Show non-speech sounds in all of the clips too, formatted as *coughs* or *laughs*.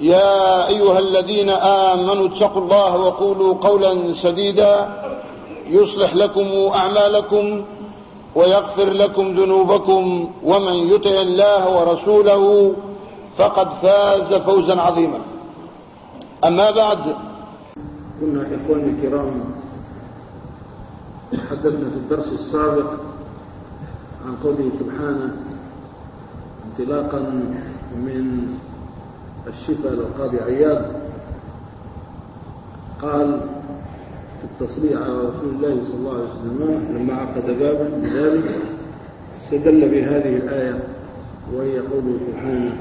يا أيها الذين آمنوا اتقوا الله وقولوا قولا سديدا يصلح لكم أعمالكم ويغفر لكم ذنوبكم ومن يطع الله ورسوله فقد فاز فوزا عظيما. أما بعد كنا إخواني الكرام تحدثنا في الدرس السابق عن قوله سبحانه انطلاقا من الشفاء للقاضي عياض قال في التصريح على رسول الله صلى الله عليه وسلم لما عقد بابا بذلك استدل بهذه الآية وهي قوله سبحانه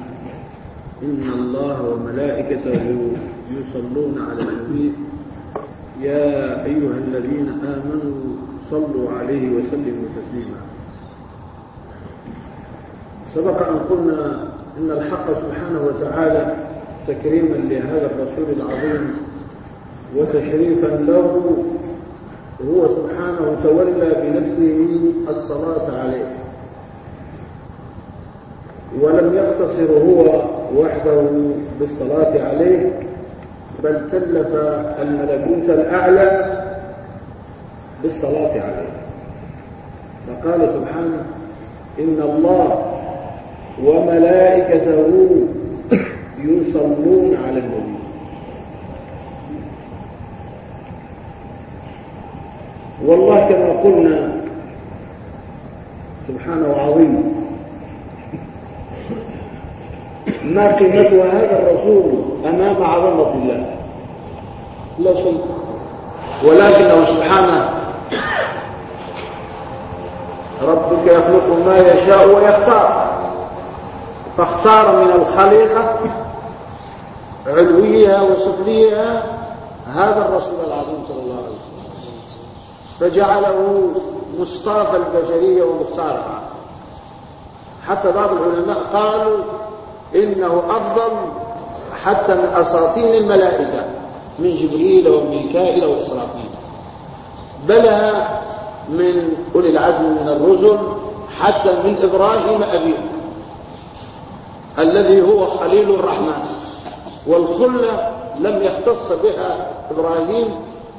إن الله وملائكته يصلون على النبي يا أيها الذين آمنوا صلوا عليه وسلموا تسليما. سبق أن قلنا إن الحق سبحانه وتعالى تكريما لهذا الرسول العظيم وتشريفا له هو سبحانه تولى بنفسه الصلاة عليه. ولم يقتصر هو وحده بالصلاة عليه بل كلف الملكوت الأعلى بالصلاة عليه. فقال سبحانه إن الله وملائكته يصلون على النبي. والله كما قلنا سبحانه عظيم ما قيمة هذا الرسول أمام عظمة الله. لا شيء. ولكنه سبحانه ربك يخلق ما يشاء ويختار. فاختار من الخليقة علويها وسفليها هذا الرسول العظيم صلى الله عليه وسلم. فجعله مصطفى البشرية ومختارها. حتى بعض العلماء قالوا إنه أفضل حتى من أساطين الملائكة من جبريل وميكائيل وإسرافيل. بل من أولي العزم من الرسل حتى من إبراهيم أبيه. الذي هو خليل الرحمن والخلة لم يختص بها إبراهيم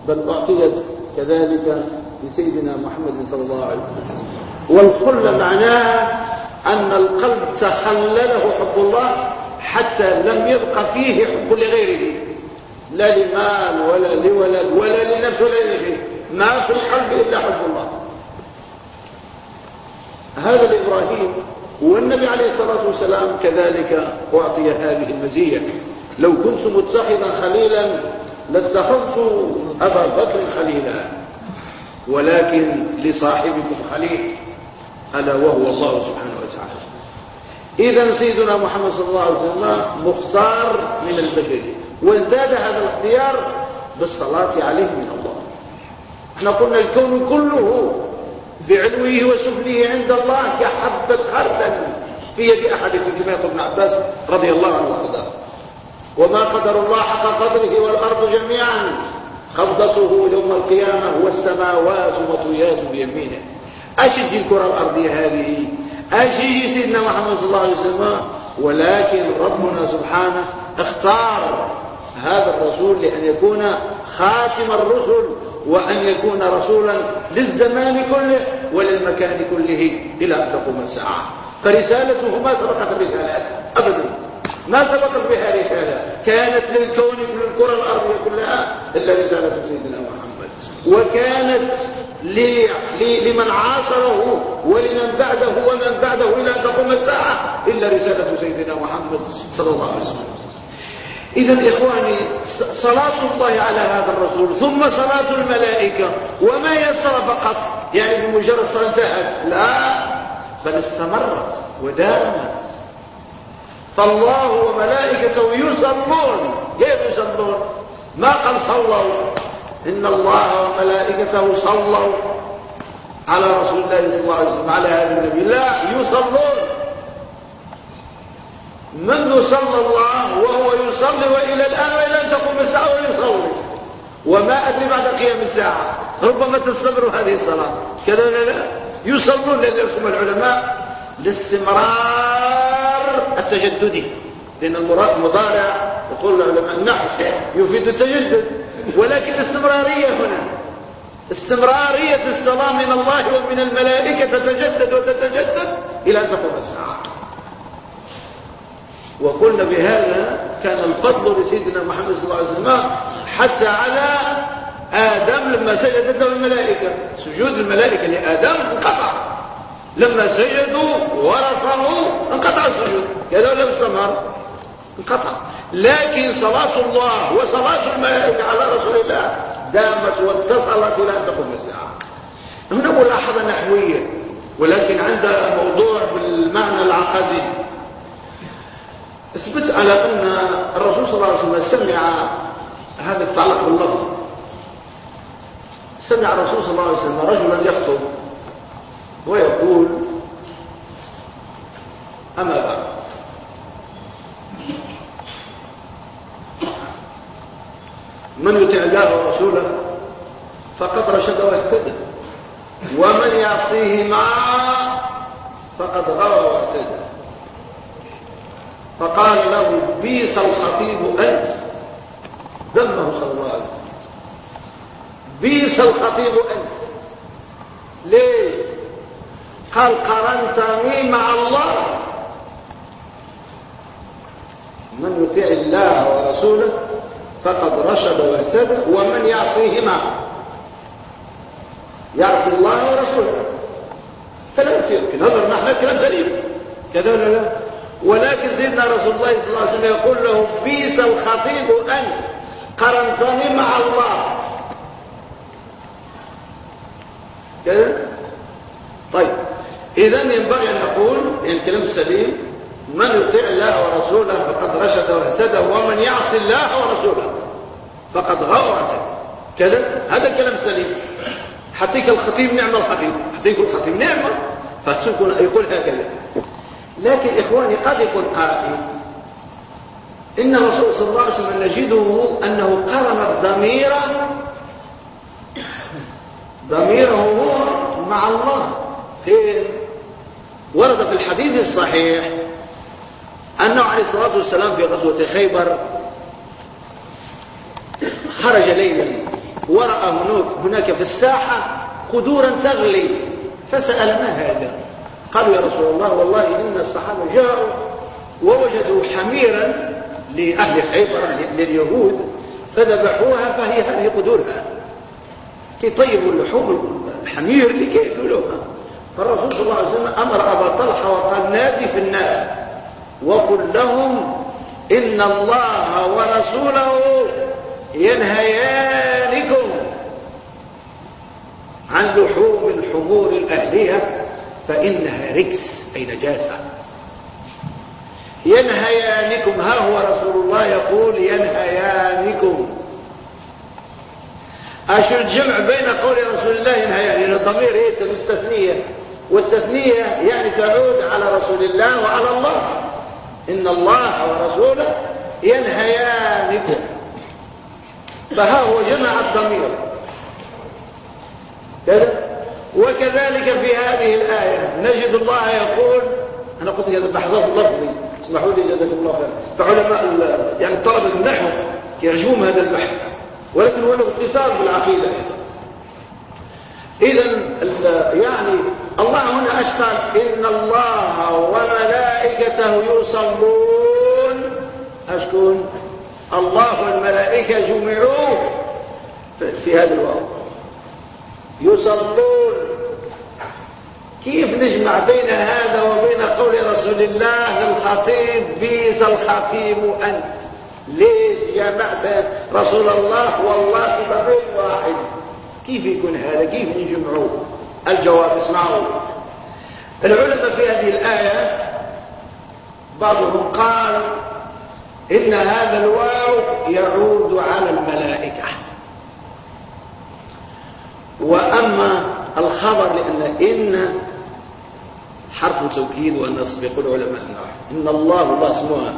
بل أعطيت كذلك لسيدنا محمد صلى الله عليه وسلم. والخلة معناها أن القلب تخلله حب الله حتى لم يبق فيه حب لغيره. لا لمال ولا لولد ولا لنفس ولا لشيء. ما في القلب إلا حب الله. هذا لإبراهيم والنبي عليه الصلاة والسلام كذلك أعطي هذه المزية. لو كنت متخذا خليلا لاتخذت أبا بكر خليلا ولكن لصاحبكم خليل ألا وهو الله سبحانه وتعالى. إذا سيدنا محمد صلى الله عليه وسلم مختار من البشر وازداد هذا الاختيار بالصلاة عليه من الله. إحنا قلنا الكون كله بعلوه وسفله عند الله كحبة خردل في يد أحدكم كما يقول ابن عباس رضي الله عنه وأرضاه. وما قدر الله حق قدره والأرض جميعا قبضته يوم القيامة والسماوات مطويات بيمينه. أشد الكرة الأرضية هذه؟ أشد سيدنا محمد صلى الله عليه وسلم. ولكن ربنا سبحانه اختار هذا الرسول لأن يكون خاتم الرسل وأن يكون رسولا للزمان كله وللمكان كله إلى أن تقوم الساعة. فرسالته ما سبقت الرسالات أبدا. ما سبقت بها رسالة؟ كانت للكون للكرة الأرضية كلها إلا رسالة سيدنا محمد. وكانت لمن عاصره ولمن بعده ومن بعده إلى أن تقوم الساعة إلا رسالة سيدنا محمد صلى الله عليه وسلم. إذا إخواني صلاة الله على هذا الرسول ثم صلاة الملائكة وما يسر فقط يعني بمجرد صلاة انتهت لا بل استمرت ودامت. فالله وملائكته يصلون كيف يصلون؟ ما قال صلوا؟ إن الله وملائكته صلوا على رسول الله صلى الله عليه وسلم على هذا النبي. لا يصلون. منذ صلى الله وهو يصلي وإلى الآن وإلى أن تقوم الساعة ويصلي وما أدري بعد قيام الساعة. ربما تستمر هذه الصلاة. كذا لا لا. يصلون يرسم العلماء لاستمرار التجددي لأن المضارع يقول العلماء النحو يفيد التجدد. ولكن الاستمرارية هنا. استمرارية الصلاة من الله ومن الملائكة تتجدد وتتجدد إلى أن تقوم الساعة. وقلنا بهذا كان الفضل لسيدنا محمد صلى الله عليه وسلم حتى على آدم لما سجدت له الملائكة. سجود الملائكة لآدم انقطع. لما سجدوا ورفعوا انقطع السجود. كذا لم استمر. انقطع. لكن صلاة الله وصلاة الملائكة على رسول الله دامت واتصلت إلى أن تقوم الساعة. هنا ملاحظة نحوية ولكن عندها موضوع بالمعنى العقدي. اثبت على أن الرسول صلى الله عليه وسلم سمع هذا يتعلق باللفظ. سمع الرسول صلى الله عليه وسلم رجلا يخطب ويقول أما بعد. من يطع الله ورسوله فقد رشد واهتدى ومن يعصيهما فقد غوى واهتدى. فقال له بيس الخطيب أنت. ذمه صلى الله عليه وسلم. بيس الخطيب أنت. ليه؟ قال قرنتني مع الله. من يطيع الله ورسوله فقد رشد واهتدى ومن يعصيهما. يعصي الله ورسوله. كلام يمكن هذا المعنى كلام دليل كذا ولا لا؟ ولكن سيدنا رسول الله صلى الله عليه وسلم يقول له بيس الخطيب أنت قرنتني مع الله. كذا طيب. إذا ينبغي أن نقول الكلام السليم من يطيع الله ورسوله فقد رشد واهتدى ومن يعصي الله ورسوله فقد غوى كذا. هذا الكلام سليم. حتى الخطيب نعم الخطيب. يقول الخطيب نعمة فسيكون يقول هكذا. لكن إخواني قد يكون قائل إن الرسول صلى الله عليه وسلم نجده أنه قرن الضمير ضميره هو مع الله. فين ورد في الحديث الصحيح أنه عليه الصلاة والسلام في غزوة خيبر خرج ليلا ورأى هناك في الساحة قدورا تغلي فسأل ما هذا؟ قالوا يا رسول الله والله إن الصحابة جاءوا ووجدوا حميرا لأهل خيبر لليهود فذبحوها فهي هذه قدورها. كي طيبوا اللحوم الحمير لكي يأكلوها فالرسول صلى الله عليه وسلم أمر أبا طلحة وقال نادي في الناس وقل لهم إن الله ورسوله ينهيانكم عن لحوم الحمور الأهلية. فإنها ركس أي نجاسة. ينهيانكم ها هو رسول الله يقول ينهيانكم. أشو الجمع بين قول رسول الله ينهيان؟ لأن الضمير هي التثنية. والتثنية يعني تعود على رسول الله وعلى الله. إن الله ورسوله ينهيانكم. فها هو جمع الضمير. كذا وكذلك في هذه الآية نجد الله يقول أنا قلت هذا بحثات اللفظي اسمحوا لي جزاكم الله خير. فعلماء يعني طلبة النحو يرجون هذا البحث ولكن هو اتصال بالعقيدة إذا يعني الله هنا أشتر إن الله وملائكته يصلون. أشكون؟ الله والملائكة جمعوا في هذا الوقت. يصلون. كيف نجمع بين هذا وبين قول رسول الله للخطيب بيس الخطيب أنت ليش جمعت رسول الله والله بين واحد؟ كيف يكون هذا؟ كيف نجمعوه الجواب اسمعوا. العلماء في هذه الآية بعضهم قال إن هذا الواو يعود على الملائكة. وأما الخبر لأن إن حرف توكيد والنصب يقول علماء إن الله الله اسمها.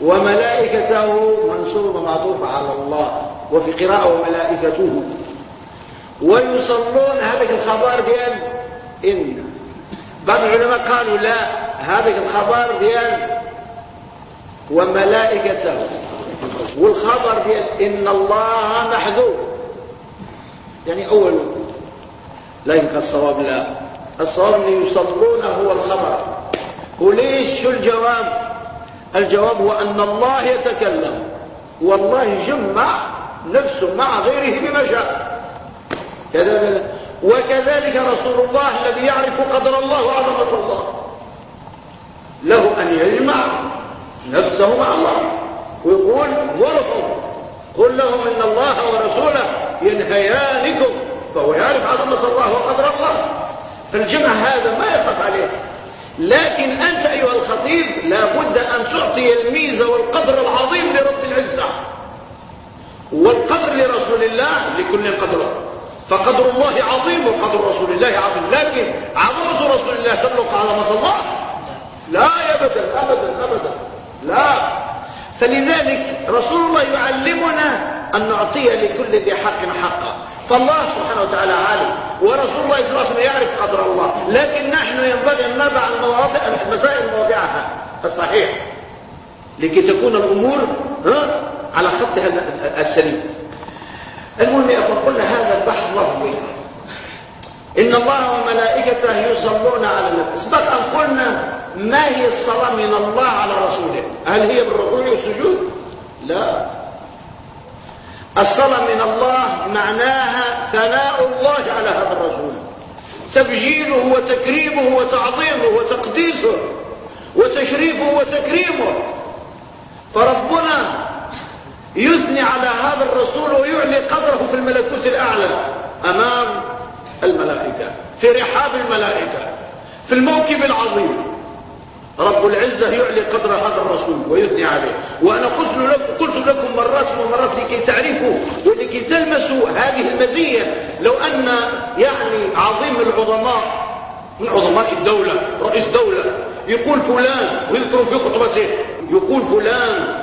وملائكته منصوب معطوف على الله. وفي قراءة وملائكته. ويصلون هذا الخبر ديال إن. بعض العلماء قالوا لا. هذا الخبر ديال وملائكته. والخبر ديال إن الله محذوف. يعني أول لكن الصواب لا. الصواب أن يصلون هو الخبر. وليش شو الجواب؟ الجواب هو أن الله يتكلم. والله جمع نفسه مع غيره بما شاء. كذلك وكذلك رسول الله الذي يعرف قدر الله وعظمة الله. له أن يجمع نفسه مع الله. ويقول ولهم قل لهم إن الله ورسوله ينهيانكم فهو يعرف عظمة الله وقدر الله فالجمع هذا ما يخف عليه. لكن أنت أيها الخطيب لابد أن تعطي الميزة والقدر العظيم لرب العزة. والقدر لرسول الله لكل قدره. فقدر الله عظيم وقدر رسول الله عظيم. لكن عظمة رسول الله تبلغ عظمة الله؟ لا أبدا أبدا أبدا. لا. فلذلك رسول الله يعلمنا أن نعطي لكل ذي حق حقه. فالله سبحانه وتعالى عالم ورسول الله صلى الله عليه وسلم يعرف قدر الله لكن نحن ينبغي أن نضع المسائل مواضعها. الصحيح لكي تكون الأمور على خطها السليم. المهم يا أخوان قلنا هذا البحث لفظي إن الله وملائكته يصلون على النبي. سبق أن قلنا ما هي الصلاة من الله على رسوله؟ هل هي بالركوع والسجود؟ لا. الصلاة من الله معناها ثناء الله على هذا الرسول. تبجيله وتكريمه وتعظيمه وتقديسه وتشريفه وتكريمه. فربنا يثني على هذا الرسول ويعلي قدره في الملكوت الأعلى أمام الملائكة في رحاب الملائكة في الموكب العظيم. رب العزة يعلي قدر هذا الرسول ويثني عليه. وأنا قلت لكم, قلت لكم مرات ومرات لكي تعرفوا ولكي تلمسوا هذه المزية. لو أن يعني عظيم العظماء من عظماء الدولة رئيس دولة يقول فلان ويذكر في خطبته يقول فلان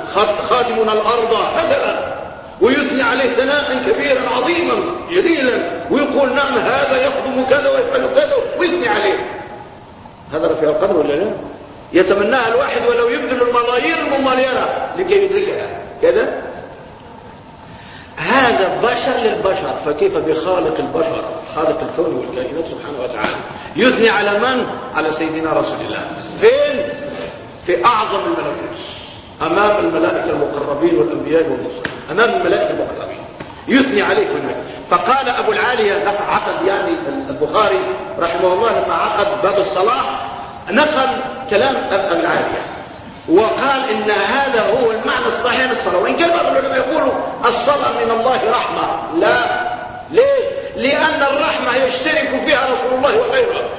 خادمنا الأرض هكذا ويثني عليه ثناء كبيرا عظيما جليلا ويقول نعم هذا يخدم كذا ويفعل كذا ويثني عليه. هذا رفيع القدر ولا لا؟ يتمناها الواحد ولو يبذل الملايين المماليرة لكي يدركها. كذا؟ هذا بشر للبشر فكيف بخالق البشر؟ خالق الكون والكائنات سبحانه وتعالى. يثني على من؟ على سيدنا رسول الله. فين؟ في أعظم الملائكة. أمام الملائكة المقربين والأنبياء والمرسلين. أمام الملائكة المقربين. يثني عليه هناك. فقال أبو العالية عقد يعني البخاري رحمه الله لما عقد باب الصلاه نقل كلام أبو العالية. وقال إن هذا هو المعنى الصحيح للصلاة. وإن كان بعض العلماء يقولوا الصلاة من الله رحمة. لا. ليه؟ لأن الرحمة يشترك فيها رسول الله وغيره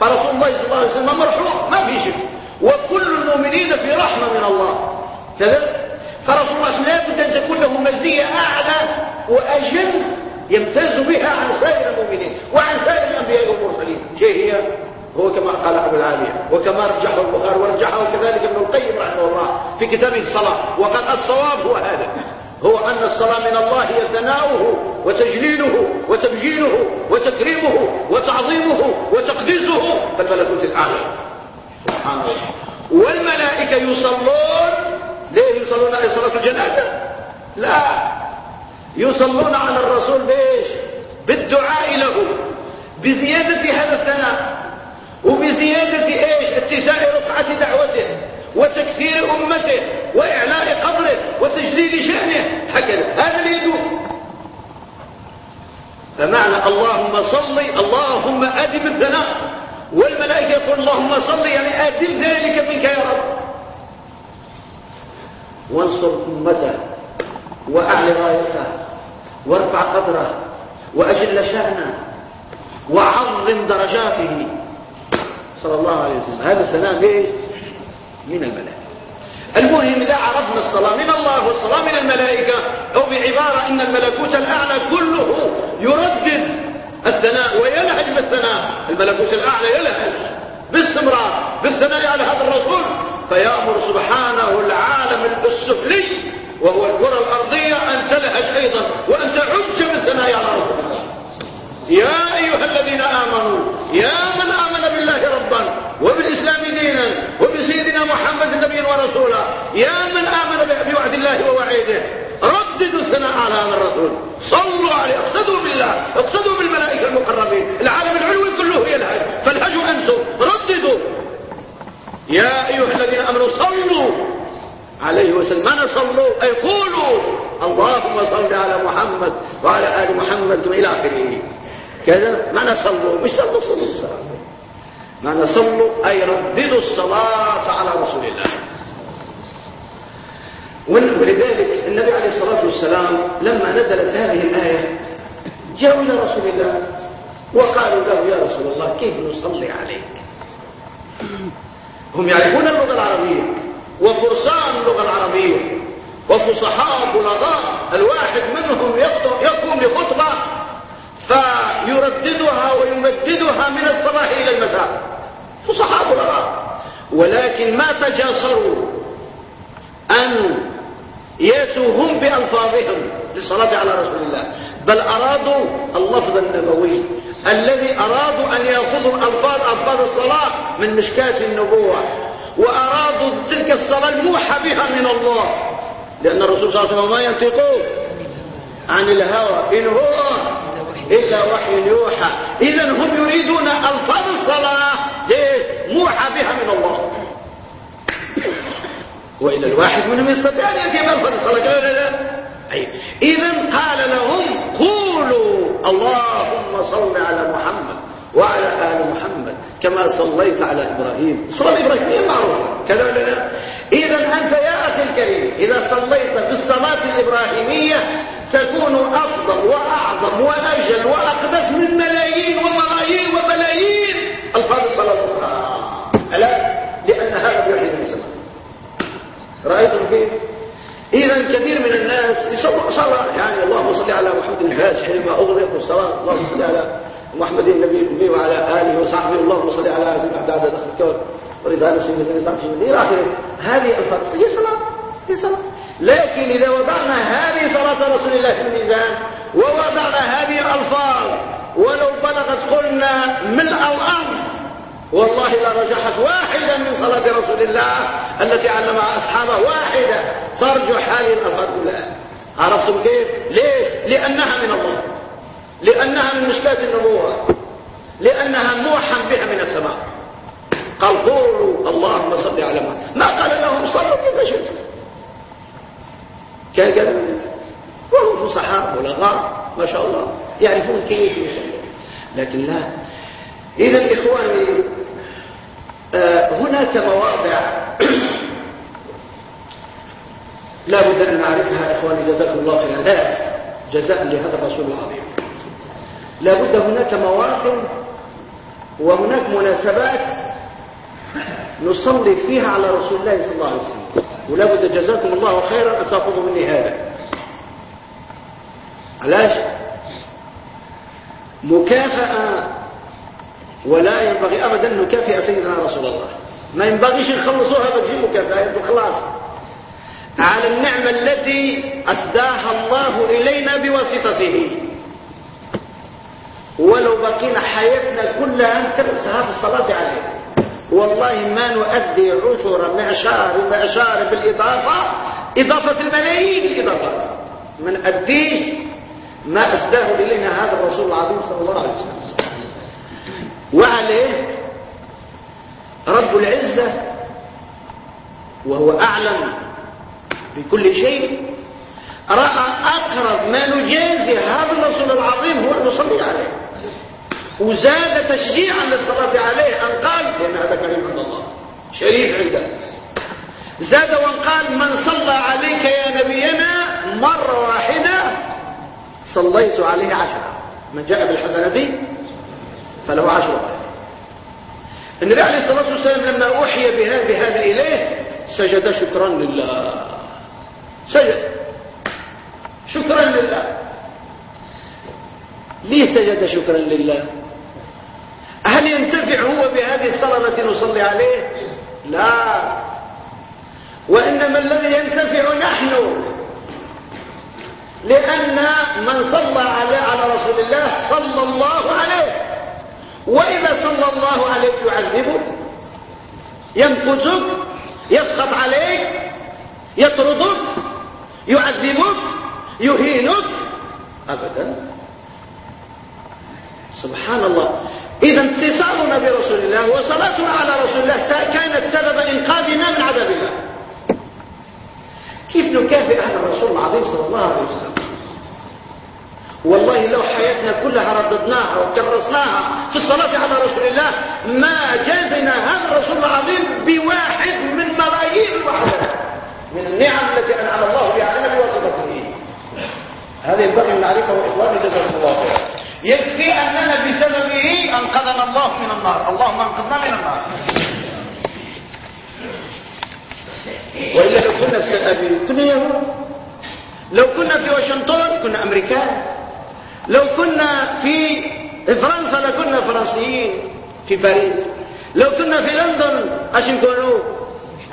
فرسول الله صلى الله عليه وسلم مرحوم ما في شيء. وكل المؤمنين في رحمة من الله. كذا. فرسول الله لا بد أن تكون له مزية أعلى وأجل يمتاز بها عن سائر المؤمنين وعن سائر الأنبياء والمرسلين. هي هو كما قال أبو العالية وكما رجحه البخاري ورجحه كذلك ابن القيم رحمه الله في كتابه الصلاة. وقال الصواب هو هذا هو أن الصلاة من الله هي ثناؤه وتجليله وتبجيله وتكريمه وتعظيمه وتقديسه. في الملكوت الأعلى سبحان الله. والملائكة يصلون ليه يصلون على صلاة الجنازة؟ لا. يصلون على الرسول بإيش؟ بالدعاء له بزيادة هذا الثناء. وبزيادة إيش؟ اتساع رقعة دعوته وتكثير أمته وإعلاء قدره وتجديد شأنه. هكذا هذا اللي فمعنى اللهم صل اللهم أدم الثناء. والملائكة يقول اللهم صل يعني أدم ذلك منك يا رب. وانصر أمته وأعلى غايته وارفع قدره وأجل شأنه وعظم درجاته. صلى الله عليه وسلم. هذا الثناء ليش من الملائكة. المهم إذا عرفنا الصلاة من الله والصلاة من الملائكة. أو بعبارة إن الملكوت الأعلى كله يردد الثناء ويلهج بالثناء. الملكوت الأعلى يلهج باستمرار بالثناء على هذا الرسول. فيأمر سبحانه العالم السفلي وهو الكرة الأرضية أن تلهج أيضا وأن تعج بالثناء على رسول الله. يا أيها الذين آمنوا يا من آمن بالله ربا وبالإسلام دينا محمد نبيا ورسولا يا من آمن بوعد الله ووعيده. رددوا الثناء على هذا الرسول. صلوا عليه. اقصدوا بالله. اقصدوا بالملائكة المقربين. العالم العلوي كله يلهج فالهجوا أنتم. رددوا. يا أيها الذين أمنوا صلوا عليه وسلم. من صلوا؟ أي قولوا. اللهم صل على محمد وعلى آل محمد إلى آخره. كذا. معنى صلوا؟ مش صلوا صلوا صلوا. معنى صلوا أي رددوا الصلاة على رسول الله. ولذلك النبي عليه الصلاة والسلام لما نزلت هذه الآية جاءوا إلى رسول الله وقالوا له يا رسول الله كيف نصلي عليك؟ هم يعرفون اللغة العربية وفرسان اللغة العربية وفصحاء بلغاء الواحد منهم يقوم بخطبة فيرددها ويمددها من الصباح إلى المساء. فصحاء بلغاء ولكن ما تجاسروا أن ياتوا هم بألفاظهم للصلاة على رسول الله. بل أرادوا اللفظ النبوي الذي أرادوا أن يأخذوا الألفاظ ألفاظ الصلاة من مشكاة النبوة وأرادوا تلك الصلاة الموحى بها من الله. لأن الرسول صلى الله عليه وسلم ما ينطقون عن الهوى. إن هو إلا وحي يوحى. إذا هم يريدون ألفاظ الصلاة. موحى بها من الله. وإن الواحد منهم يستطيع أن يأتي بألفاظ الصلاة. لا لا. لا إذا قال لهم قولوا اللهم صل على محمد وعلى آل محمد كما صليت على إبراهيم. صلاة إبراهيم معروفة. كذا ولا لا. إذا أنت يا أخي الكريم إذا صليت بالصلاة الإبراهيمية تكون أفضل وأعظم وأجل وأقدس من ملايين وملايين وبلايين. ألفاظ الصلاة الأخرى ألا؟ لأن هذا بيحيي الإنسان رأيتم كيف؟ إذا كثير من الناس يصلوا صلاة يعني اللهم صل على محمد الفاتح لما أغلق الصلاة اللهم صل على محمد النبي الأمي وعلى آله وصحبه. اللهم صل على عبد عدد الكون ورضا مثل نظام إلى آخره. هذه الفاظ هي صلاة هي صلاة. لكن إذا وضعنا هذه صلاة رسول الله في الميزان ووضعنا هذه الألفاظ ولو بلغت قلنا ملء الأرض والله لرجحت واحدا من صلاة رسول الله التي علمها أصحابه واحدة. ترجح هذه الألفاظ كلها. عرفتم كيف؟ ليه؟ لأنها من الله. لأنها من مشكاة النبوة. لأنها موحى بها من السماء. قال قولوا اللهم صل على محمد. ما قال لهم صلوا شئتم كان كذا. وهم فصحاء بلغاء ما شاء الله يعرفون كيف يصلون لكن لا. إذا إخواني آه هناك مواضع *clears throat* لا بد أن نعرفها إخواني جزاكم الله خيرا لا جزاء لهذا الرسول العظيم. لا بد هناك مواطن وهناك مناسبات نصلي فيها على رسول الله صلى الله عليه وسلم. ولا بد جزاكم الله خيرا أن تأخذوا مني هذا. علاش؟ مكافأة ولا ينبغي أبدا أن نكافئ سيدنا رسول الله. ما ينبغيش نخلصوها بتجي مكافأة بالخلاص على النعمة التي أسداها الله إلينا بواسطته. ولو بقينا حياتنا كلها نكرسها في الصلاة عليه والله ما نؤدي عشر معشار معشار بالإضافة. إضافة الملايين الإضافات من أديش ما أسداه إلينا هذا الرسول العظيم صلى الله عليه وسلم. وعليه رب العزة وهو أعلم بكل شيء. رأى أقرب ما نجازي هذا الرسول العظيم هو أن نصلي عليه. وزاد تشجيعا للصلاة عليه أن قال لأن هذا كريم عند الله شريف عنده زاد وان قال من صلى عليك يا نبينا مرة واحدة. صليت عليه عشرة. من جاء بالحسنة فله عشرة. النبي عليه الصلاة والسلام لما أوحي بهذا بهذا إليه سجد شكرا لله. سجد. شكرا لله. ليه سجد شكرا لله؟ هل ينتفع هو بهذه الصلاة التي نصلي عليه؟ لا. وإنما الذي ينتفع نحن لأن من صلى على رسول الله صلى الله عليه. وإذا صلى الله عليك يعذبك يمقتك يسخط عليك يطردك يعذبك يهينك. أبدا. سبحان الله. إذا اتصالنا برسول الله وصلاتنا على رسول الله كانت سبب إنقاذنا من عذاب الله. كيف نكافئ هذا الرسول العظيم صلى الله عليه وسلم؟ والله لو حياتنا كلها رددناها وكرسناها في الصلاة على رسول الله ما جازنا هذا الرسول العظيم بواحد من ملايين الوحدات من النعم التي أنعم الله بها علينا بواسطته هذا ينبغي أن نعرفه إخواني جزاكم الله خيرا. يكفي أننا بسببه أنقذنا الله من النار. اللهم أنقذنا من النار. وإلا لو كنا في سل كنا يهود. لو كنا في واشنطن كنا أمريكان لو كنا في فرنسا لكنا فرنسيين في باريس. لو كنا في لندن اش نكونوا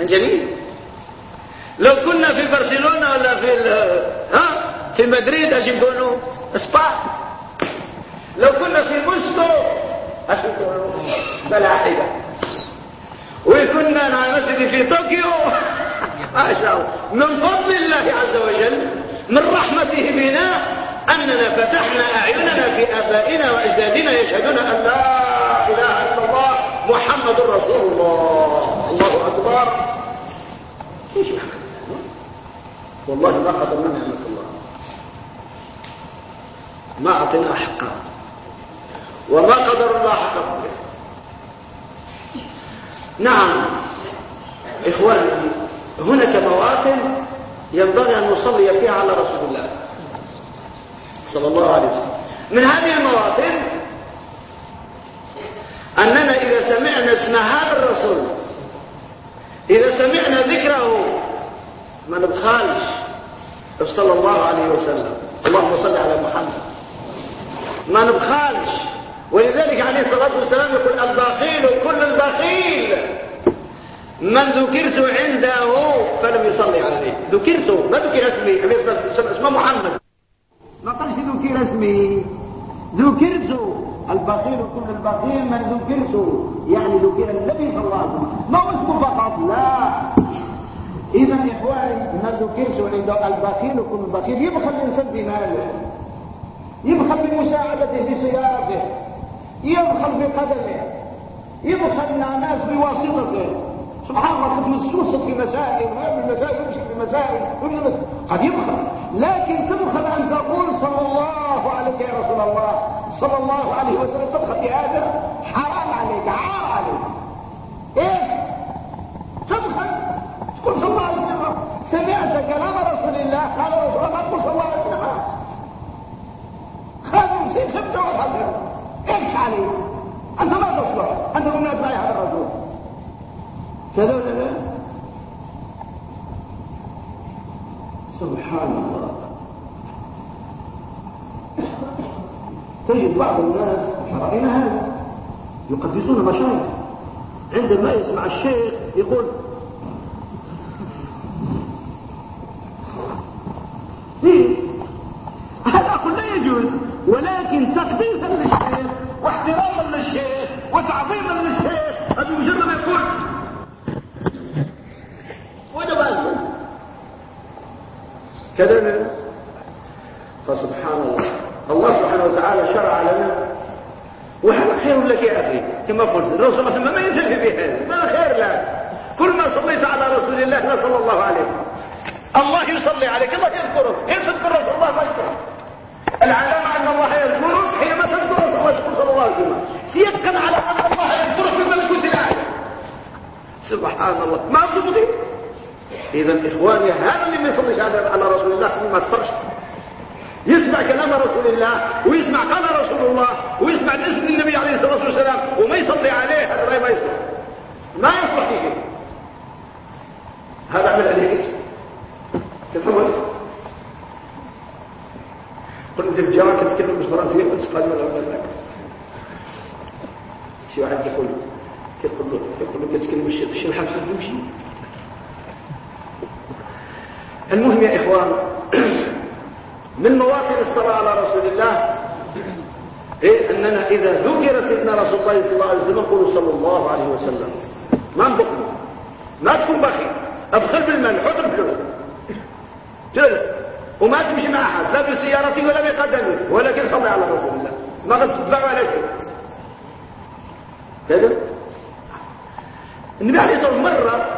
أنجليز. لو كنا في برشلونة ولا في ها؟ في مدريد اش نكونوا اسبان لو كنا في اش نكونوا ملاحدة وكنا مع مسجد في طوكيو. *laughs* ما شاء الله. من فضل الله عز وجل من رحمته بنا أننا فتحنا أعيننا في آبائنا وأجدادنا يشهدون أن لا إله إلا الله محمد رسول الله. الله أكبر. والله ما قدرنا نعمة الله. ما أعطينا حقه وما قدر الله حقه نعم. إخواني هناك مواطن ينبغي أن نصلي فيها على رسول الله صلى الله عليه وسلم. من هذه المواطن أننا إذا سمعنا اسم هذا الرسول إذا سمعنا ذكره ما نبخالش. صلى الله عليه وسلم. اللهم صل على محمد. ما نبخالش. ولذلك عليه الصلاة والسلام يقول البخيل كل البخيل من ذكرت عنده فلم يصلي عليه. ذكرته ما ذكر اسمي اسمه محمد. ما قالش ذكر اسمي. ذكرت البخيل كل البخيل من ذكرت. يعني ذكر النبي صلى الله عليه وسلم. ما هو اسمه فقط؟ لا. اذا إخواني من ذكرت عنده البخيل كل البخيل يبخل الإنسان بماله. يبخل بمساعدته في يبخل بقدمه يبخل الناس بواسطته. سبحان الله قد متسوسة في مسائل وهذه المسائل يمشي في مسائل قد يبخل لكن تبخل أن تقول صلى الله عليك يا رسول الله صلى الله عليه وسلم تبخل بهذا حرام عليك عار عليك. إيه؟ تبخل تقول صلى الله عليه وسلم سمعت كلام رسول الله قال رسول الله تقول صلى الله عليه وسلم. خذوا شيء خبته وحذر إيش عليك أنت ما تصلح. أنت من اتباع هذا الرسول. كذا ولا لا؟ سبحان الله. تجد بعض الناس رأينا هذا يقدسون مشايخ عندما يسمع الشيخ يقول إيه؟ هذا كله لا يجوز ولكن تقديسا للشيخ واحتراما للشيخ وتعظيما للشيخ هذا مجرد يقول كذا فسبحان الله الله سبحانه وتعالى شرع لنا وهذا خير لك يا أخي كما قلت الرسول صلى الله عليه وسلم ما ينتفي بهذا ما خير لك كل ما صليت على رسول الله صلى الله عليه وسلم الله يصلي عليك الله يذكرك إن تذكر رسول الله ما يذكرك العلامة أن الله يذكرك حينما تذكر رسول الله صلى الله عليه وسلم تيقن على أن الله يذكرك في ملكوت الآية سبحان الله ما تبغي إذا إخواني هذا اللي ما يصليش على رسول الله ما تطرش يسمع كلام رسول الله ويسمع قال رسول الله ويسمع اسم النبي عليه الصلاة والسلام وما يصلي عليه هذا ما يصلح ما يصلح فيه هذا عمل عليه كتب تفهمت قل انت في الجامعة تتكلم بالفرنسية قلت قادم العلماء شي واحد يقول يقول له يقول له كتكلم بالشي الحاج تمشي المهم يا إخوان من مواطن الصلاة على رسول الله إيه؟ أننا إذا ذكر سيدنا رسول الله صلى الله عليه وسلم قولوا صلى الله عليه وسلم. ما نبخل؟ ما تكون بخيل. أبخل بالمال حط الفلوس تل وما تمشي مع أحد لا بسيارتي ولا بقدمي. ولكن صلي على رسول الله. ما قد تتبع عليك. كذا النبي عليه الصلاة والسلام مرة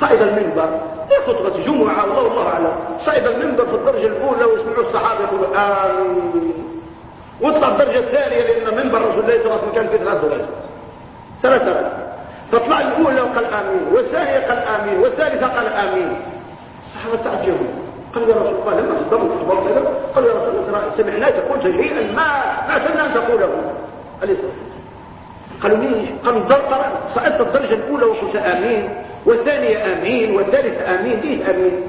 صعد المنبر. في خطبة جمعة والله الله أعلم. صعد المنبر في الدرجة الأولى ويسمعوا الصحابة يقولوا آمين. وطلع الدرجة الثانية لأن منبر رسول الله صلى الله عليه وسلم كان فيه ثلاث درجات. ثلاث درجات. فطلع الأولى وقال آمين والثانية قال آمين والثالثة قال آمين. الصحابة تعجبوا. قالوا يا رسول الله لما تصدروا خطبة كذا قالوا يا رسول الله سمعناك قلت شيئا ما ما سمعنا أن تقوله. قالوا ليش قالوا صعدت الدرجة الأولى وقلت آمين والثانية آمين والثالثة آمين ليه آمين.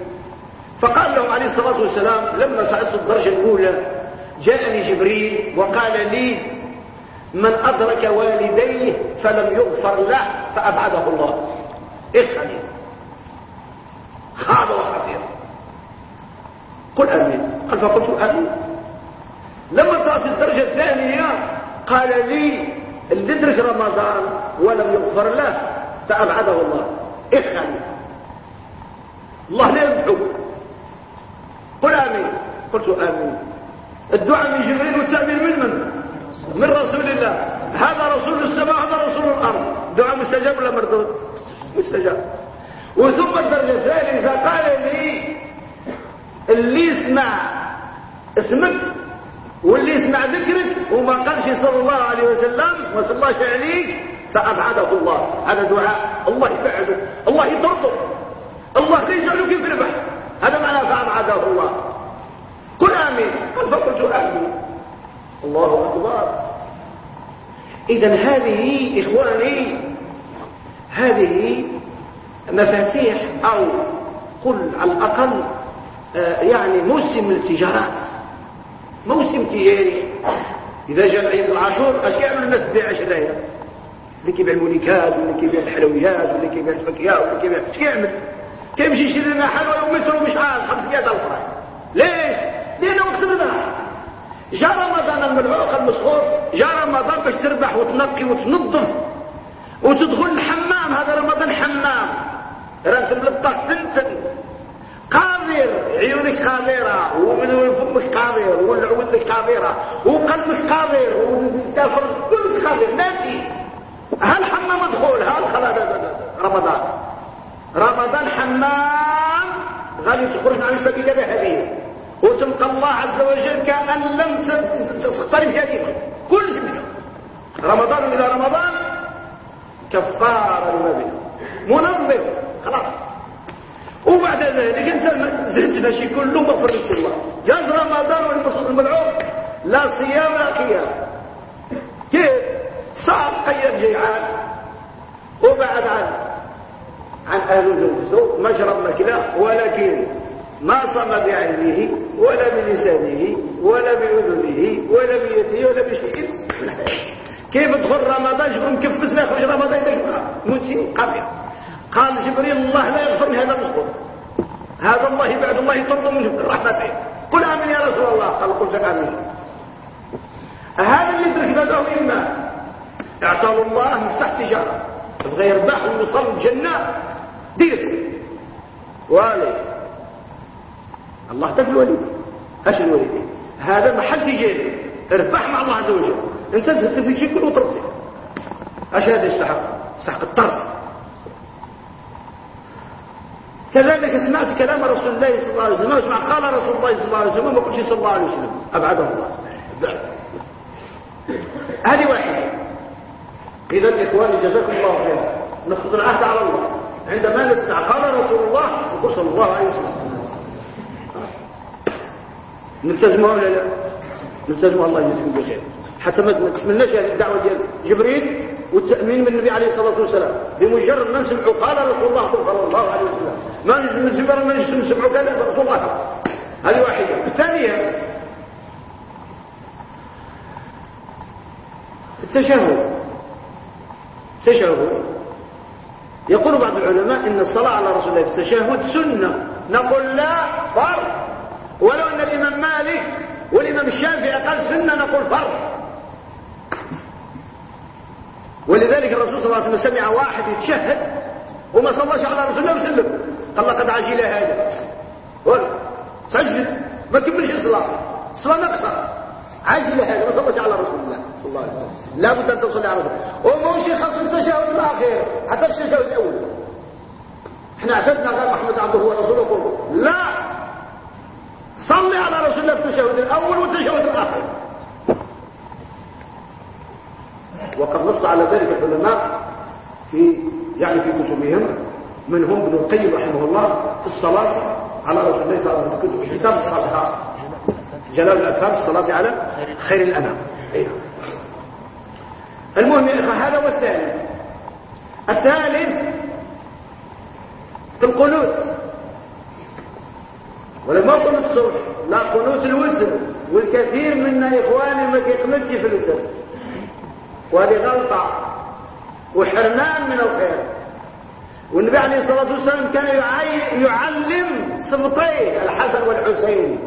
فقال لهم عليه الصلاة والسلام لما صعدت الدرجة الأولى جاءني جبريل وقال لي من أدرك والديه فلم يغفر له فأبعده الله. إيش خليل خاب وخسر. قل آمين. قال فقلت آمين. لما صعدت الدرجة الثانية قال لي اللي درج رمضان ولم يغفر له فأبعده الله. افعل الله لا يمحو قل آمين. قلت آمين. الدعاء من جبريل والتأمين من من؟ من رسول الله. هذا رسول السماء هذا رسول الأرض. دعاء مستجاب ولا مردود؟ مستجاب. وثم الدرجة الثالثة قال لي اللي يسمع اسمك واللي يسمع ذكرك وما قالش صلى الله عليه وسلم وصلى الله عليك فأبعده الله. هذا دعاء. الله يبعده الله يطرده الله يجعله كيف البحر هذا معنى فأبعده الله. قل آمين. قال فقلت آمين الله أكبر. إذا هذه إخواني هذه مفاتيح أو قل على الأقل آه، يعني موسم التجارات. موسم تجاري إذا جاء عيد العاشور اش يعمل الناس تبيع شرايا اللي كيبيع المونيكات واللي كيبيع الحلويات واللي كيبيع الفكيات واللي كيبيع اش كيعمل؟ كيمشي يشري لنا حلوى ومش عارف 500 الف راي ليش؟ لأنه وقت الربح جاء رمضان الملعوق المسخوط جاء رمضان باش تربح وتنقي وتنظف. وتدخل الحمام هذا رمضان حمام. راسم للطاق تنتن قادر عيونك قادرة ومن فمك قادر والعود قادرة وقلبك قادر والتفر كلك قادر نادي هل حمام مدخول؟ هل خلاص رمضان. رمضان حمام غادي تخرج عن سبيل هذه. وتلقى الله عز وجل كأن لم تقترب كلمة كل شيء. رمضان إلى رمضان كفارة لما منظم. خلاص. وبعد ذلك انت زدت ماشي كله مغفر لك الله. جاز رمضان والملعوب لا صيام لا قيام. كيف؟ صار قيد جيعان. وبعد عن عن أهل الجوز ما شرب مكلا ولكن ما صام بعينه ولا بلسانه ولا بأذنه ولا بيده ولا بشيء كيف تدخل رمضان؟ شكون مكفس ما يخرج رمضان يدك موتين قابل قال جبريل الله لا يغفر من هذا المسلم هذا الله بعد الله يطلب منه رحمته. قل آمين يا رسول الله. قال قلت آمين. هذا اللي ترك بدأه إيمان اعطاه الله مفتاح تجارة. تبغى يربح ويوصل الجنة. دير. والي. الله تقول الوالدين إيش الوالدين هذا محل تجاري. اربح مع الله عز وجل. في شيء كله وترسل إيش هذا يستحق يستحق الطرد كذلك سمعت كلام رسول الله صلى الله عليه وسلم. اسمع قال رسول الله صلى الله عليه وسلم ما قلت صلى الله عليه وسلم. أبعده الله. هذه واحدة. إذا إخواني جزاكم الله خيرا. نأخذ العهد على الله. عندما نسمع قال رسول الله صلى الله عليه وسلم. نلتزمها ولا لا؟ نلتزمها. الله يجزيكم بخير حتى ما تتمناش هذه الدعوة ديال جبريل والتامين من النبي عليه الصلاة والسلام. بمجرد ما نسمعوا قال رسول الله صلى الله عليه وسلم. ما نسمع ما نسمعوا كذا رسول الله هذه واحدة. الثانية التشهد. التشهد. يقول بعض العلماء إن الصلاة على رسول الله في التشهد سنة. نقول لا فرض. ولو أن الإمام مالك والإمام الشافعي قال سنة نقول فرض. ولذلك الرسول صلى الله عليه وسلم سمع واحد يتشهد وما صلاش على رسول الله وسلم. قال لقد عجل هذا. سجد ما كملش الصلاه الصلاه ناقصه عجل هذا ما صلاش على رسول الله صلى الله عليه وسلم. لا بد أن تصلي على رسول الله. وماشي خاص التشهد الأخير. حتى التشهد الأول. إحنا أعتدنا قال محمد عبده ورسوله لا. صلي على رسول الله في التشهد الأول والتشهد الآخر وقد نص على ذلك العلماء في يعني في كتبهم منهم ابن القيم رحمه الله في الصلاة على رسول الله صلى الله عليه وسلم. في كتاب الصلاة جلال الأفهام الصلاة على خير الأنام. أيه. المهم هذا هو الثاني الثالث في القنوت. ولا ما قنوت الصبح لا قنوت الوتر والكثير منا إخواني ما كيقنتش في الوتر. وهذه غلطة وحرمان من الخير. والنبي عليه الصلاة والسلام كان يعلم سبطيه الحسن والحسين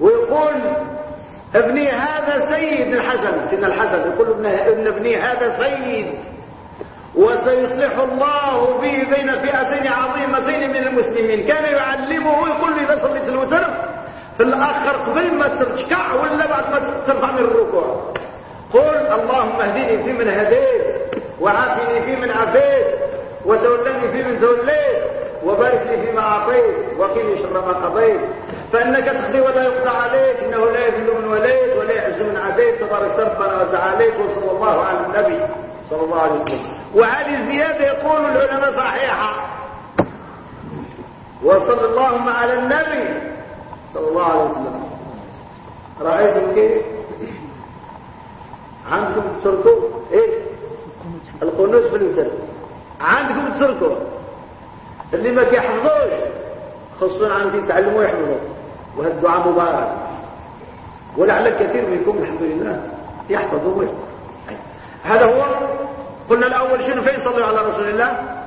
ويقول ابني هذا سيد الحسن. سيدنا الحسن يقول ابن, ابن ابني هذا سيد. وسيصلح الله به بين فئتين عظيمتين من المسلمين. كان يعلمه ويقول لي صليت الوتر في الآخر قبل ما ترتكع ولا بعد ما ترفع من الركوع. قل اللهم اهدني في من هديت وعافني في من عافيت وتولني في من توليت وبارك لي فيما أعطيت وقني شر ما قضيت. فإنك تقضي ولا يقضى عليك إنه لا يذل من وليت ولا يعز من عافيت. تبارك ربنا وتعاليت وصلى الله على النبي صلى الله عليه وسلم. وهذه الزيادة يقول العلماء صحيحة. وصلى اللهم على النبي صلى الله عليه وسلم. رأيتم كيف؟ عندكم تسرقوا؟ إيه؟ القنوت في الوتر عندكم تسرقوا؟ اللي ما كيحفظوش خصوصا عندي يتعلموا يحفظوا. وهذا الدعاء مبارك. ولعل كثير منكم الحمد لله يحفظوا ويحفظوا. هذا هو. قلنا الأول شنو فين صلوا على رسول الله.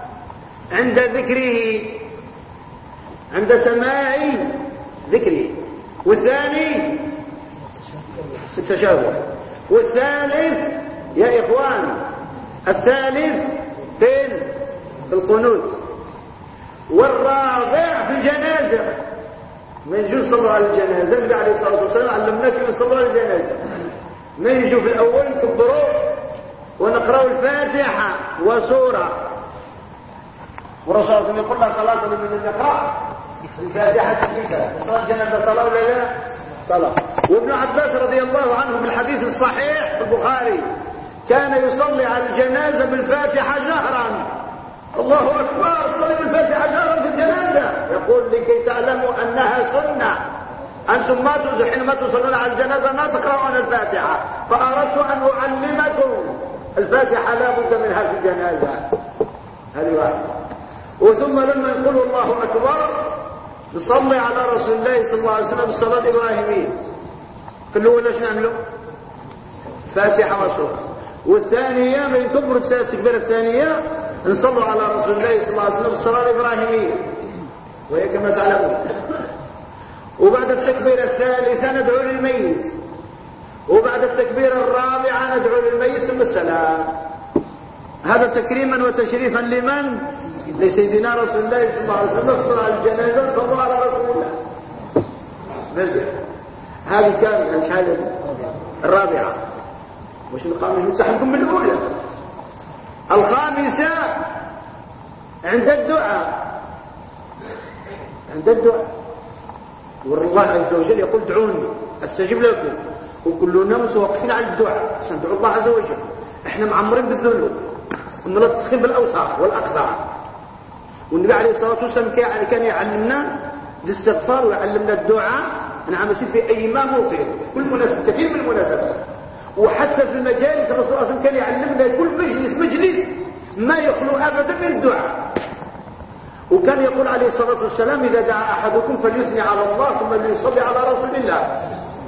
عند ذكره عند سماع ذكره. والثاني في التشهد. والثالث يا إخوان الثالث فين؟ في القنوت. والرابع في الجنازة. ما يجوز صلوا على الجنازة النبي عليه الصلاة والسلام علمنا كيف نصلوا على الجنازة. ما يجوا في الأول نكبروا ونقرأوا الفاتحة وسورة. والرسول صلى الله عليه وسلم يقول لها صلاة لمن يقرأ. الفاتحة الكتاب صلاة الجنازة صلاة ولا لا؟ صلاة. وابن عباس رضي الله عنه في الحديث الصحيح في البخاري كان يصلي على الجنازة بالفاتحة جهرا. الله أكبر صلي بالفاتحة جهرا في الجنازة. يقول لكي تعلموا أنها سنة. أنتم ما حينما تصلون على الجنازة ما تقرأون الفاتحة. فأردت أن أعلمكم. الفاتحة لا بد منها في الجنازة. هذه واحدة. وثم لما يقول الله أكبر نصلي على رسول الله صلى الله عليه وسلم الصلاة الإبراهيمية في الأول إيش نعمله فاتحة وسورة والثانية من كبر التكبيرة الثانية نصلوا على رسول الله صلى الله عليه وسلم الصلاة الإبراهيمية وهي كما تعلمون. وبعد التكبيرة الثالثة ندعو للميت. وبعد التكبيرة الرابعة ندعو للميت ثم السلام. هذا تكريما وتشريفا لمن؟ لسيدنا رسول الله صلى الله عليه وسلم الصلاة على الجنازة صلوا على رسول الله. نزل هذه كانت الشهادة الرابعة. وش الخامسة نمسحكم بالأولى الخامسة عند الدعاء. عند الدعاء. والله عز وجل يقول دعوني استجب لكم. وكلنا متوقفين على الدعاء. عشان ندعو الله عز وجل. إحنا معمرين بالذنوب. وملطخين بالأوصاف والأقدار. والنبي عليه الصلاة والسلام كان يعلمنا الاستغفار ويعلمنا الدعاء. نعم يصير في أي ما موطن كل مناسبه كثير من المناسبات وحتى في المجالس الرسول صلى الله عليه وسلم كان يعلمنا كل مجلس مجلس ما يخلو ابدا من الدعاء. وكان يقول عليه الصلاة والسلام إذا دعا أحدكم فليثني على الله ثم ليصلي على رسول الله.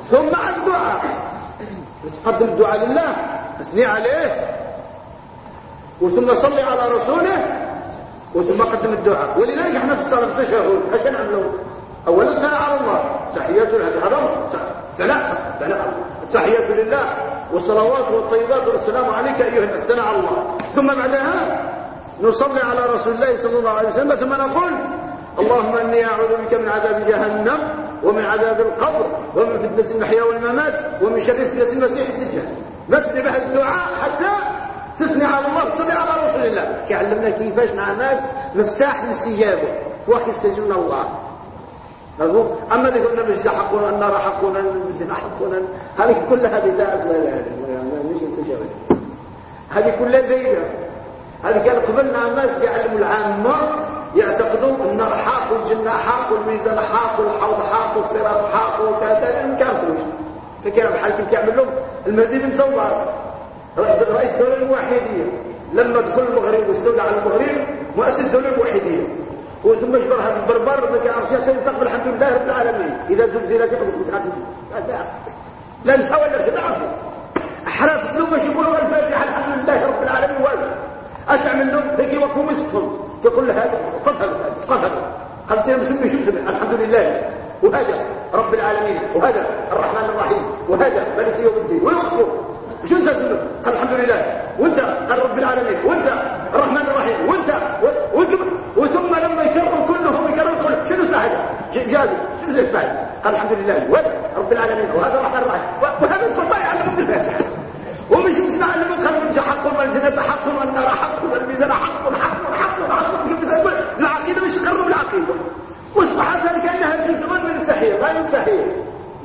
ثم الدعاء تقدم الدعاء لله أثني عليه. وثم صلي على رسوله وثم قدم الدعاء. ولذلك إحنا في الصلاة في التشهد إيش نعملوا اولا ثناء على الله. تحيات هذا ثناء ثناء التحيات لله والصلوات والطيبات والسلام عليك أيها الثناء على الله. ثم بعدها نصلي على رسول الله صلى الله عليه وسلم. ثم نقول اللهم إني أعوذ بك من عذاب جهنم ومن عذاب القبر ومن فتنة المحيا والممات ومن شر فتنة المسيح الدجال بس بهذا الدعاء حتى تثني على الله. تصلي على رسول الله. كيعلمنا كيفاش مع ناس مفتاح للاستجابه واحد يستجيبنا الله. مفهوم أما اللي قلنا مش حقنا النار حقنا المزن حقنا هذه كلها بدايه لا مش استجابه هذه كلها زينة. هذه كان قبلنا الناس يعلموا العامة يعتقدون ان الحاق والجنة حاق والميزان حاق والحوض حاق والصراط حاق وكذا ما كانوش فكان بحال كيف كيعمل لهم. المدينة مزورات رئيس الدولة الوحيديه لما دخل المغرب واستولى على المغرب مؤسس الدولة الوحيديه وثم جبر هذا البربر ما كيعرفش ينطق الحمد لله رب العالمين. إذا زلزلت يقول لا لا. نسى ولا شيء نعرفوا احراف الذنوب باش يقولوا؟ الفاتحه الحمد لله رب العالمين. والو عمل لهم ذكي وكم يسكتهم تقول هذا قفل قفل قال يا مسلم شو الحمد لله. وهذا رب العالمين. وهذا الرحمن الرحيم. وهذا ملك يوم الدين. ويصبر شو انت سنه قال الحمد لله وانت قال رب العالمين وانت الرحمن الرحيم وانت وثم لما يكرروا كلهم يكرروا كلهم شنو اسمع هذا؟ جاد شنو اسمع قال الحمد لله وهذا رب العالمين وهذا الرحمن الرحيم وهذا السلطان يعلم بالفاتحة. ومش مسمع من قلب حق والجنة حق والنار حق والميزان حق حق حق حق في الميزان العقيدة مش يقرب العقيدة. واصبح ذلك إنها جزء من التحية ما التحية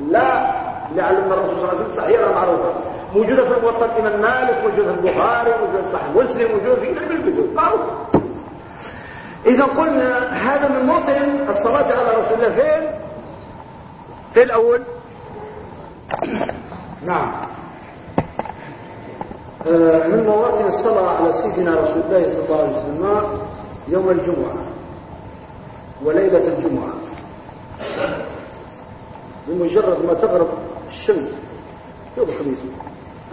لا لعلم الرسول صلى الله عليه وسلم التحية معروفة موجودة في الموطن الإمام مالك موجودة في البخاري موجودة في صحيح مسلم موجودة في كل الكتب معروف. إذا قلنا هذا من موطن الصلاة على رسول الله فين؟ في الأول؟ *coughs* نعم. آه، من مواطن الصلاة على سيدنا رسول الله صلى الله عليه وسلم يوم الجمعة وليلة الجمعة. بمجرد ما تغرب الشمس يوم الخميس.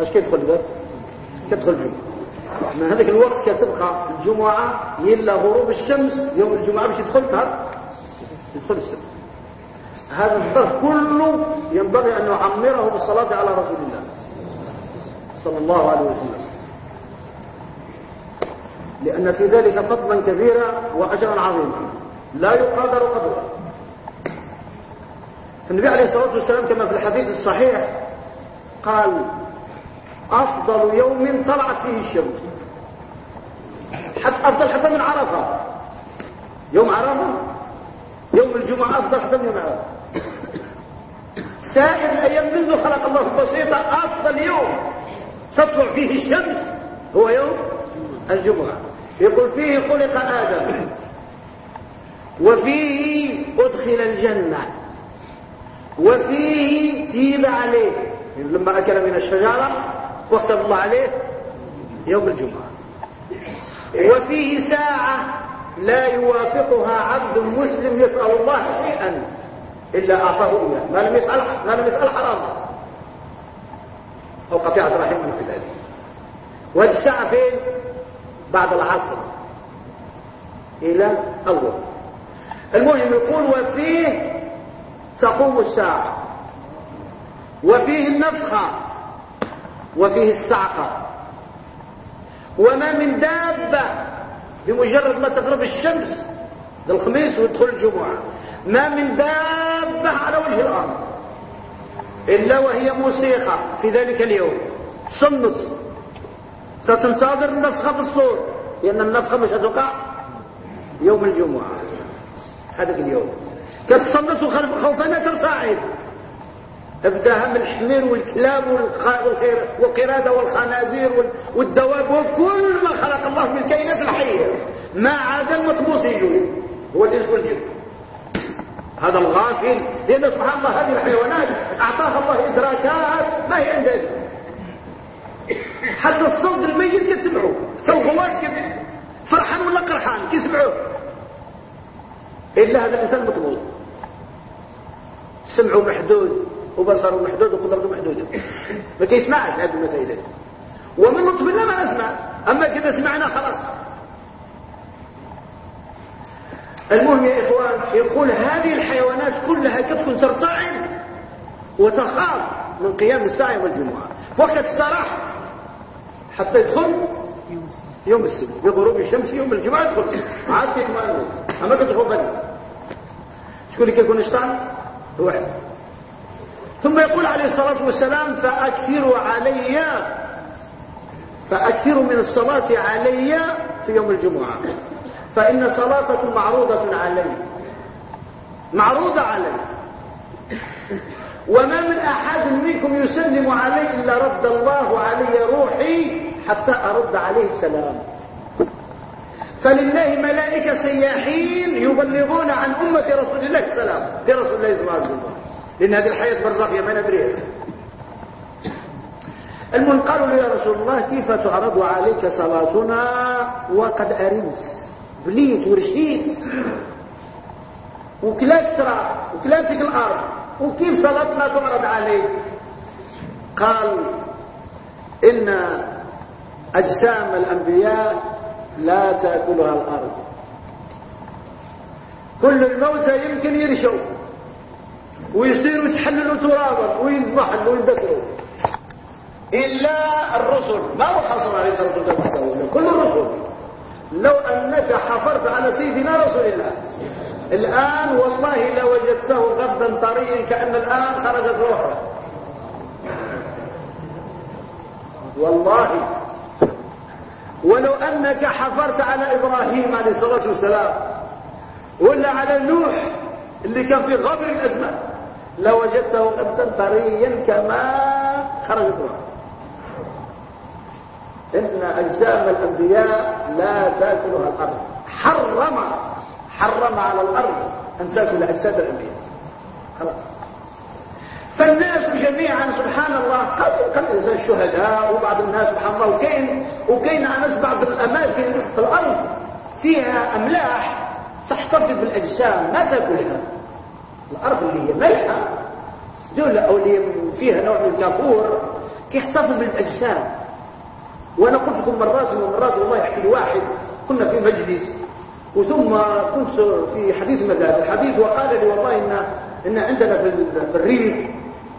إيش كيدخل ذا كيدخل الجمعة من هذاك الوقت كتبقى الجمعة إلا غروب الشمس يوم الجمعة باش يدخل فهد؟ يدخل السبت هذا الظرف كله ينبغي أن نعمره بالصلاة على رسول الله صلى الله عليه وسلم. لأن في ذلك فضلا كبيرا وأجرا عظيما. لا يقادر قدره. النبي عليه الصلاة والسلام كما في الحديث الصحيح قال أفضل يوم طلعت فيه الشمس. حتى أفضل حتى من عرفة. يوم عرفة؟ يوم الجمعة أفضل حتى من يوم عرفة. سائر الأيام منذ خلق الله البسيطة أفضل يوم تطلع فيه الشمس هو يوم الجمعة. يقول فيه خلق آدم. وفيه أدخل الجنة. وفيه تيب عليه. لما أكل من الشجرة واختم الله عليه يوم الجمعة. وفيه ساعة لا يوافقها عبد مسلم يسأل الله شيئا إلا أعطاه إياه. ما لم يسأل ما لم يسأل حرام. أو قطيعة رحم في ذلك وهذه الساعة فين؟ بعد العصر. إلى أول. المهم يقول وفيه تقوم الساعة. وفيه النفخة. وفيه الصعقة وما من دابة بمجرد ما تغرب الشمس الخميس ويدخل الجمعة. ما من دابة على وجه الأرض إلا وهي موسيقى في ذلك اليوم. صمت. ستنتظر النفخة في الصور. لأن النفخة مش هتقع يوم الجمعة. هذا اليوم. كتصنفوا خوفنا تصاعد ابداها من الحمير والكلاب والخير والقرادة والخنازير والدواب وكل ما خلق الله من الكائنات الحية. ما عدا المطموس يجوز هو الإنس والجن هذا الغافل. لأن سبحان الله هذه الحيوانات أعطاها الله إدراكات ما هي عندنا حتى الصوت الميت كتسمعوه سوف واش فرحان ولا قرحان؟ كيسمعوه. إلا هذا الإنسان مطموس سمعه محدود. وبصره محدود وقدرته محدودة ما كيسمعش هذه المسائل. ومن لطف الله ما نسمع. أما كنا سمعنا خلاص. المهم يا إخوان يقول هذه الحيوانات كلها كتكون ترصعد وتخاف من قيام الساعة والجمعة. وقت الصراحة حتى يدخل يوم السبت. بغروب الشمس يوم الجمعة يدخل. عاد أما كتدخل بدري شكون اللي كيكون اشطان واحد. ثم يقول عليه الصلاة والسلام فأكثروا علي فأكثروا من الصلاة علي في يوم الجمعة. فإن صلاتكم معروضة علي. معروضة علي. وما من أحد منكم يسلم علي إلا رد الله علي روحي حتى أرد عليه السلام. فلله ملائكة سياحين يبلغون عن أمة رسول الله السلام لرسول الله صلى الله عليه وسلم. لأن هذه الحياة برزخية ما ندريها المهم قالوا له يا رسول الله كيف تعرض عليك صلاتنا وقد أرمت بليت ورشيت. وكلات ترى وكلاتك الأرض. وكيف صلاتنا تعرض عليك؟ قال إن أجسام الأنبياء لا تأكلها الأرض. كل الموتى يمكن يرشوا. ويصيروا يتحللوا ترابا ويذبحوا ويذكروا إلا الرسل. ما هو حصر عليه الصلاة والسلام؟ كل الرسل. لو أنك حفرت على سيدنا رسول الله. الآن والله لوجدته غدا طريا كأن الآن خرجت روحه. والله. ولو أنك حفرت على إبراهيم عليه الصلاة والسلام ولا على نوح اللي كان في غبر الأزمان. لوجدته غدا طريا كما خرجت روحه إن أجسام الأنبياء لا تأكلها الأرض. حرم حرم على الأرض أن تأكل أجساد الأنبياء. خلاص. فالناس جميعا سبحان الله قد قد الشهداء وبعض الناس سبحان الله وكاين وكاين ناس بعض الأماكن في الأرض فيها أملاح تحتفظ بالأجسام ما تأكلها. الأرض اللي هي ملحة. دولة أو اللي فيها نوع من الكافور كيحتفظ بالأجسام. وأنا قلت لكم مرات ومرات والله يحكي لي واحد كنا في مجلس وثم كنت في حديث مداد الحديث وقال لي والله إن, إن عندنا في الريف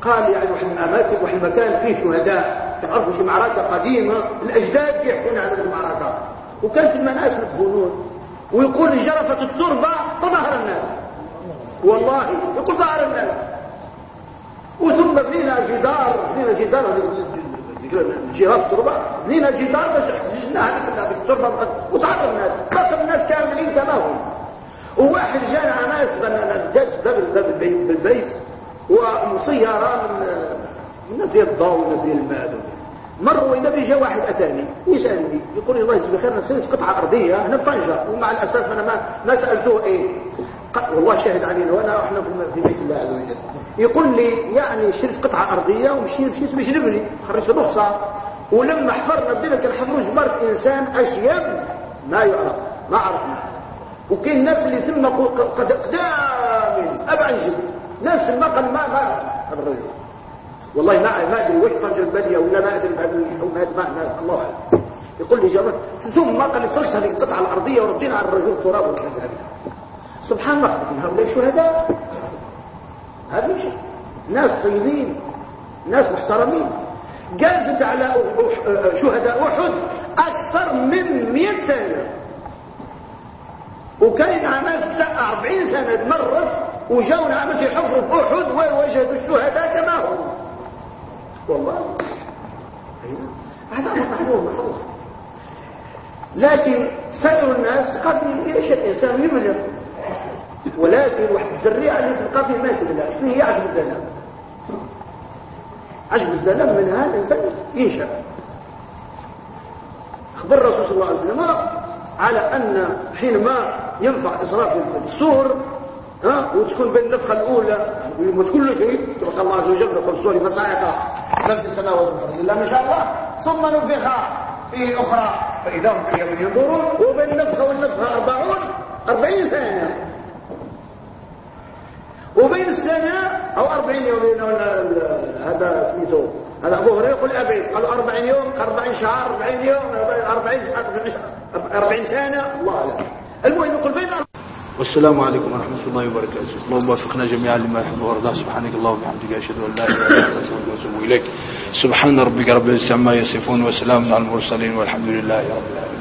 قال يعني واحد الأماكن واحد المكان فيه شهداء تعرفوا في معركة قديمة الأجداد يحكون عن المعركة وكان في المناس مدفونون ويقول جرفت التربة فظهر الناس. والله يقول ظهر الناس. وثم بنينا جدار بنينا جدار جهاز التربة بنينا جدار باش حجزنا هذيك التربة وتعرف الناس. بقى الناس كاملين كما هم وواحد جانا ناس جالس باب بالبيت ومسيرة من الناس ديال الضوء والناس ديال الماء. مروا إذا بيجا واحد أتاني يسألني يقول لي الله يجزيك خير نسيت قطعة أرضية هنا في طنجة ومع الأسف أنا ما ما سألته إيه. والله شاهد علينا وأنا إحنا في بيت الله عز وجل. يقول لي يعني شريت قطعة أرضية ومشي مشيت باش نبني خرجت رخصة. ولما حفرنا بدينا كنحفروا جبرت إنسان أشيب ما يعرف ما عرفنا. وكاين الناس اللي ثم قد قدام أبعد جد. ناس ما قال ما ما الرجل والله ما ما أدري واش طنجة البادية ولا ما أدري ما ما الله أعلم. يقول لي جبر ثم قال لي ترسل هذه القطعة الأرضية وردينا على الرجل التراب والكذاب. سبحان الله هؤلاء شهداء؟ هذا شيء. ناس طيبين ناس محترمين. جازت على شهداء أحد أكثر من 100 سنة. وكان ناس 40 سنة مرت وجاوا ناس يحفروا في أحد ووجدوا الشهداء كما هم والله هذا معلوم معروف لكن سائر الناس قد يعيش الإنسان يملك. ولكن واحد الذريعة اللي تلقى فيه ما تبلاش شنو هي؟ عجب الزلام عجب الزلام من هذا الإنسان ينشأ. أخبر الرسول صلى الله عليه وسلم على أن حينما ينفع إسراف في السور ها وتكون بين النفخة الأولى وتكون له شيء تبقى الله عز وجل يقول السور فصاعقة نفس السماء والأرض إلا ما شاء الله. ثم نفخ فيه أخرى. فإذا هم قيام ينظرون وبين النفخة والنفخة أربعون أربعين سنة وبين السنة أو أربعين يوم هذا سميته هذا أبو هريرة يقول أبيت. قالوا أربعين يوم أربعين شهر أربعين يوم أربعين, أربعين سنة. الله أعلم. المهم يقول بين والسلام عليكم ورحمة الله وبركاته. اللهم وفقنا جميعا لما يحب ويرضى. سبحانك اللهم وبحمدك أشهد أن لا إله إلا أنت أستغفرك وأتوب إليك. سبحان ربك رب العزة عما يصفون وسلام على المرسلين والحمد لله رب العالمين.